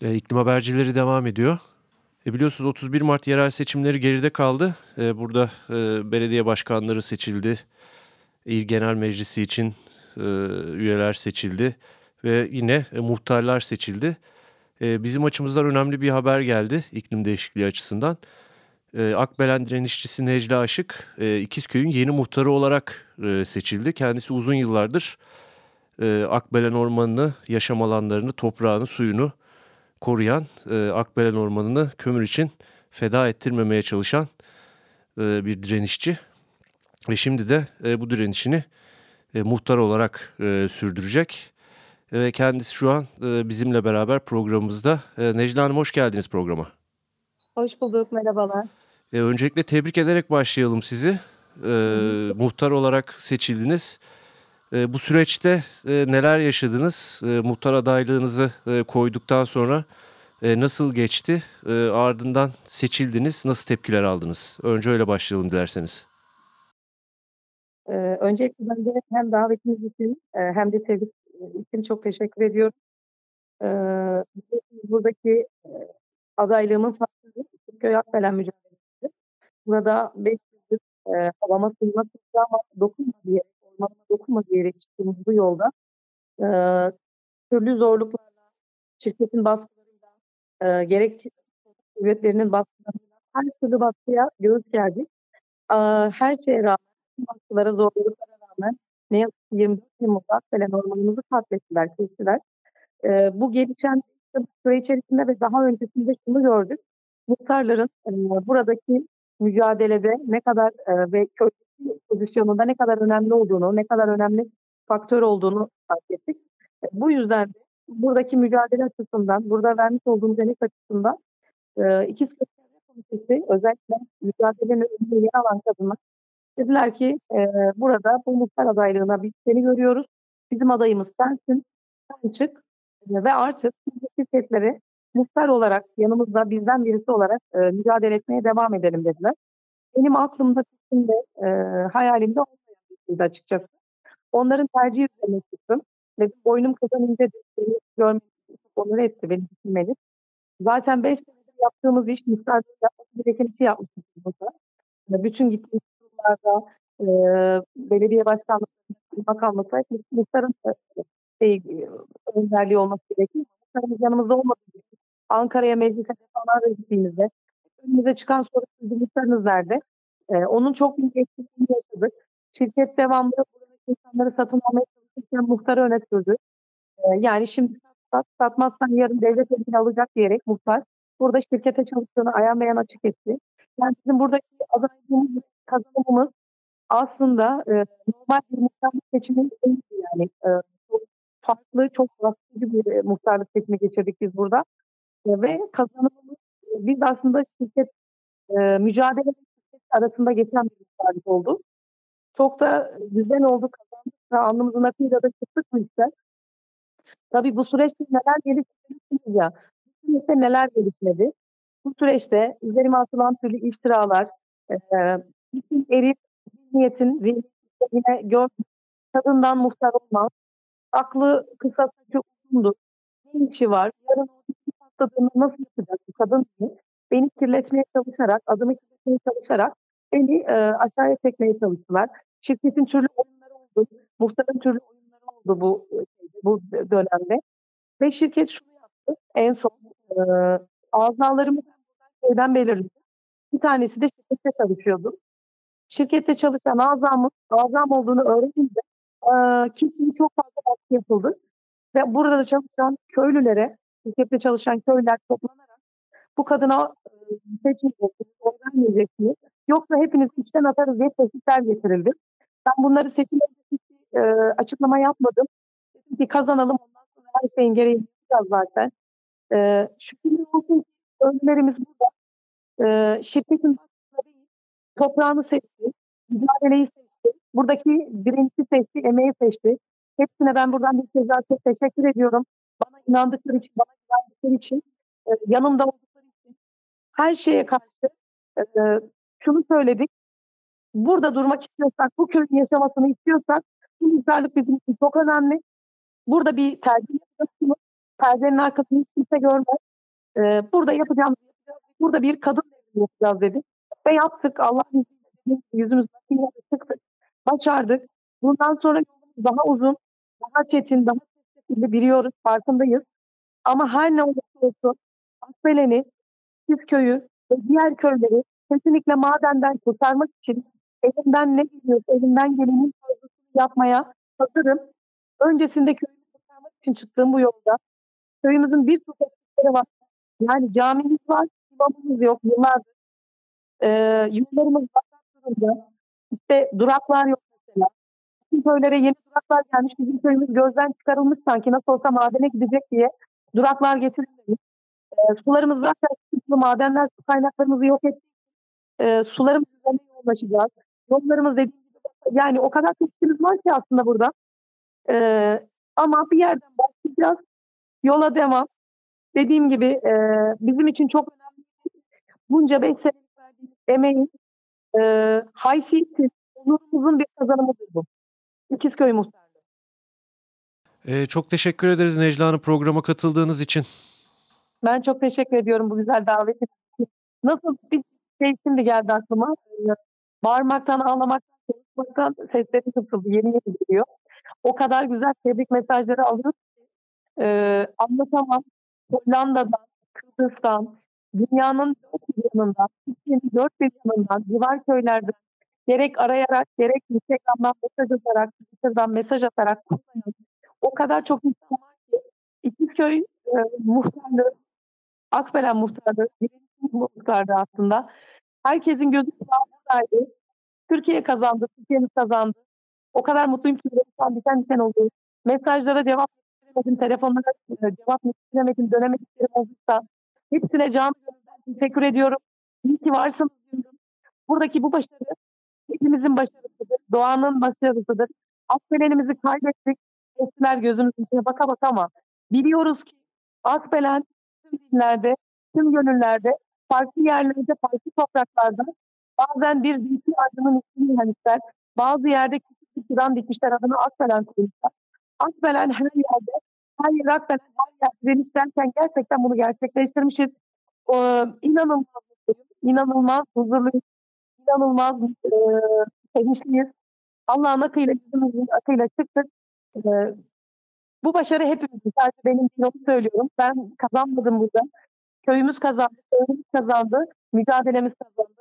E, iklim habercileri devam ediyor. E, biliyorsunuz 31 Mart yerel seçimleri geride kaldı. E, burada e, belediye başkanları seçildi. İl Genel Meclisi için e, üyeler seçildi. Ve yine e, muhtarlar seçildi. E, bizim açımızdan önemli bir haber geldi iklim değişikliği açısından. E, Akbelen direnişçisi Necla Aşık e, İkizköy'ün yeni muhtarı olarak e, seçildi. Kendisi uzun yıllardır e, Akbelen Ormanı'nı, yaşam alanlarını, toprağını, suyunu koruyan e, Akbelen Ormanı'nı kömür için feda ettirmemeye çalışan e, bir direnişçi. Ve şimdi de e, bu direnişini e, muhtar olarak e, sürdürecek. Ve kendisi şu an e, bizimle beraber programımızda. E, Necla Hanım hoş geldiniz programa. Hoş bulduk, merhabalar. E, öncelikle tebrik ederek başlayalım sizi. E, muhtar olarak seçildiniz. E, bu süreçte e, neler yaşadınız? E, muhtar adaylığınızı e, koyduktan sonra e, nasıl geçti? E, ardından seçildiniz. Nasıl tepkiler aldınız? Önce öyle başlayalım dilerseniz. Ee, öncelikle ben de hem davetiniz için e, hem de tebrik için çok teşekkür ediyorum. Buradaki e, adaylığımın farklı köy Akbelen mücadelesi. Burada 5 yıldır e, havama suyuma ama dokunma dokunma diyerek çıktığımız bu yolda e, türlü zorluklarla, şirketin baskılarıyla, e, gerek devletlerinin baskılarıyla her türlü baskıya göğüs gerdik. E, her şeye rağmen, baskılara, zorluklara rağmen ne yazık ki 24 Temmuz'da Akbelen ormanımızı katlettiler, kestiler. E, bu gelişen süre içerisinde ve daha öncesinde şunu gördük. Muhtarların e, buradaki mücadelede ne kadar e, ve köydeki pozisyonunda ne kadar önemli olduğunu, ne kadar önemli faktör olduğunu fark ettik. E, bu yüzden de buradaki mücadele açısından, burada vermiş olduğumuz emek açısından e, iki Çevre Komitesi özellikle mücadelenin önünde yer alan kadınlar dediler ki e, burada bu muhtar adaylığına biz seni görüyoruz. Bizim adayımız sensin. Sen çık ve artık şirketleri muhtar olarak yanımızda bizden birisi olarak e, mücadele etmeye devam edelim dediler. Benim aklımda, fikrimde, e, hayalimde olmayan açıkçası. Onların tercihi üzerine çıktım ve boynum kazanınca beni görmek onları etti, beni düşünmeniz. Zaten 5 senedir yaptığımız iş, muhtarlığı yapması gereken işi yapmışız burada. Bütün gittiğimiz kurumlarda, e, belediye başkanlığı, bakanlığı, muhtarın şey, önderliği olması gerekiyor. Muhtarımız yanımızda olmadığı Ankara'ya meclise defalarca gittiğimizde önümüze çıkan soru sizin muhtarınız nerede? E, onun çok büyük eksikliğini yaşadık. Şirket devamlı buradaki insanları satın almaya çalışırken muhtarı öne sürdü. E, yani şimdi sat, satmazsan yarın devlet elini alacak diyerek muhtar burada şirkete çalıştığını ayan beyan açık etti. Yani bizim buradaki adaylığımız, kazanımımız aslında e, normal bir muhtarlık seçimi değil yani. E, farklı, çok rahatsızcı bir e, muhtarlık seçimi geçirdik biz burada. Ve kazanımımız e, biz aslında şirket e, mücadele şirket arasında geçen bir muhtarlık oldu. Çok da güzel oldu, kazandık. Alnımızın akıyla da çıktık bu işler. Tabii bu süreçte neler gelişmedi ya. Bu süreçte neler gelişmedi? Bu süreçte üzerime atılan türlü iftiralar, e, bütün erip zihniyetin zihniyetine gördük. Kadından muhtar olmaz. Aklı kısa saçı uzundur. Ne işi var? Yarın o patladığını nasıl yapacak bu kadın diye beni kirletmeye çalışarak, adımı kirletmeye çalışarak beni e, aşağıya çekmeye çalıştılar. Şirketin türlü oyunları oldu. Muhtarın türlü oyunları oldu bu bu dönemde. Ve şirket şunu yaptı. En son e, azalarımı şeyden belirledim. Bir tanesi de şirkette çalışıyordu. Şirkette çalışan azamın azam olduğunu öğrenince e, kişiye çok fazla baskı yapıldı. Ve burada da çalışan köylülere, şirkette çalışan köylüler toplanarak bu kadına seçmeyeceksiniz, oy vermeyeceksiniz. Yoksa hepiniz içten atarız diye tehditler getirildi. Ben bunları seçim e, açıklama yapmadım. Dedim ki kazanalım ondan sonra her şeyin gereğini yapacağız zaten. E, şükürler olsun ki köylülerimiz burada. E, şirketin toprağını seçti, mücadeleyi seçti, buradaki birinci seçti, emeği seçti. Hepsine ben buradan bir kez daha çok teşekkür ediyorum. İnandıkları için, bana inandıkları için, e, yanımda oldukları için her şeye karşı e, şunu söyledik. Burada durmak istiyorsak, bu köyün yaşamasını istiyorsak bu muhtarlık bizim için çok önemli. Burada bir tercih yapacaksınız. Perdenin arkasını hiç kimse görmez. Eee, burada yapacağımızı yapacağız. Burada bir kadın yapacağız dedik ve yaptık. Allah'ın izniyle akıyla çıktık. Başardık. Bundan sonra daha uzun, daha çetin, daha biliyoruz, farkındayız. Ama her ne olursa olsun Akbelen'i, Köyü ve diğer köyleri kesinlikle madenden kurtarmak için elimden ne geliyorsa, elimden gelenin fazlasını yapmaya hazırım. Öncesinde köyümü kurtarmak için çıktığım bu yolda köyümüzün birçok eksikleri var. Yani camimiz var, imamımız yok yıllardır. Eee yollarımız berbat durumda. İşte duraklar yok. Bütün köylere yeni duraklar gelmiş. Bizim köyümüz gözden çıkarılmış sanki nasıl olsa madene gidecek diye duraklar getirilmemiş. Eee, sularımız zaten sıkıntılı. Madenler su kaynaklarımızı yok için eee, sularımız üzerine yoğunlaşacağız. Yollarımız dediğim gibi yani o kadar çok işimiz var ki aslında burada. Eee, ama bir yerden başlayacağız. Yola devam. Dediğim gibi eee, bizim için çok önemli bunca 5 senelik verdiğimiz emeğin eee haysiyeti, onurumuzun bir kazanımıdır bu. İkizköy Muhtarlığı. Eee, çok teşekkür ederiz Necla Hanım programa katıldığınız için. Ben çok teşekkür ediyorum bu güzel davetin için. Nasıl bir şey şimdi geldi aklıma. Eee, bağırmaktan, ağlamaktan, konuşmaktan seslerim kısıldı. Yeni yeni geliyor. O kadar güzel tebrik mesajları alıyoruz eee, anlatamam. Hollanda'dan, Kıbrıs'tan, dünyanın dört bir yanından, Türkiye'nin dört bir yanından, civar köylerden gerek arayarak, gerek Instagram'dan mesaj atarak, Twitter'dan mesaj atarak o kadar çok insan var ki İkizköy eee, Muhtarlığı, Akbelen Muhtarlığı, muhtarlığı aslında. Herkesin gözü kulağı buradaydı. Türkiye kazandı, Türkiye'miz kazandı. O kadar mutluyum ki yüreğim diken diken oldu. Mesajlara cevap yetiştiremedim, telefonlara eee, cevap yetiştiremedim, dönemediklerim olduysa hepsine canı gönülden teşekkür ediyorum. İyi ki varsınız diyorum. Buradaki bu başarı hepimizin başarısıdır, doğanın başarısıdır. Akbelen'imizi kaybettik. Eskiler gözümüzün içine baka baka ama biliyoruz ki Akbelen tüm dillerde, tüm gönüllerde, farklı yerlerde, farklı topraklarda bazen bir zeytin ağacının ismini vermişler. Bazı yerde küçük bir fidan dikmişler adına Akbelen koymuşlar. Akbelen her yerde, her yer Akbelen, her yer direniş gerçekten bunu gerçekleştirmişiz. Eee, inanılmaz inanılmaz huzurluyum, inanılmaz eee, sevinçliyiz. Allah'ın akıyla, yüzümüzün akıyla çıktık. Eee, bu başarı hepimizin, sadece benim değil onu söylüyorum. Ben kazanmadım burada. Köyümüz kazandı, köyümüz kazandı, mücadelemiz kazandı.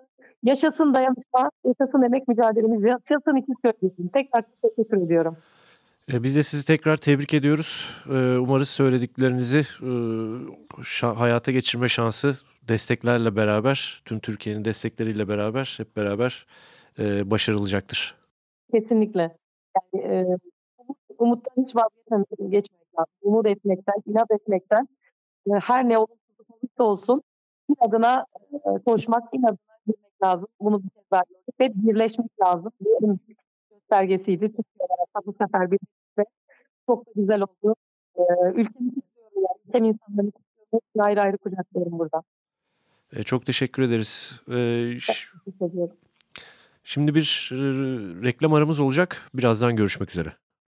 Yaşasın dayanışma, yaşasın emek mücadelemiz, yaşasın İkizköy için. Tekrar teşekkür ediyorum. Eee, biz de sizi tekrar tebrik ediyoruz. Eee, umarız söylediklerinizi, şa hayata geçirme şansı desteklerle beraber, tüm Türkiye'nin destekleriyle beraber, hep beraber, eee, başarılacaktır. Kesinlikle. Yani, umut umuttan hiç vazgeçmemek geçmemek lazım. Umut etmekten, inat etmekten, eee, her ne olursa olsun inadına, eee, koşmak, inadına yürümek lazım. Bunu bir kez daha gördük ve birleşmek lazım. Diğerinin göstergesiydi. Türkiye olarak bu sefer ve çok da güzel oldu. Eee, ülkemi kutluyorum yani. Ülkem insanlarını kutluyorum. Ayrı ayrı kucaklıyorum buradan. Eee, çok teşekkür ederiz. Ediyorum. şimdi bir, reklam aramız olacak. Birazdan görüşmek üzere.